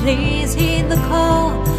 Please heed the call.